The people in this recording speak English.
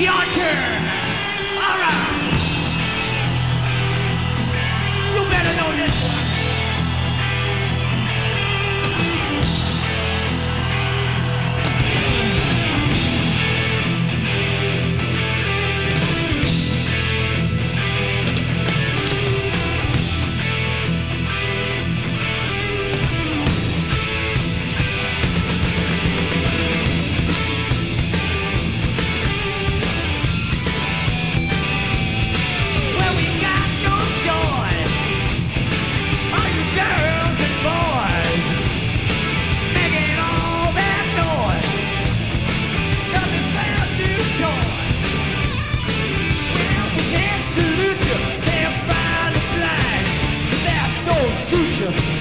Your turn. All right. You better know this. one. suit you.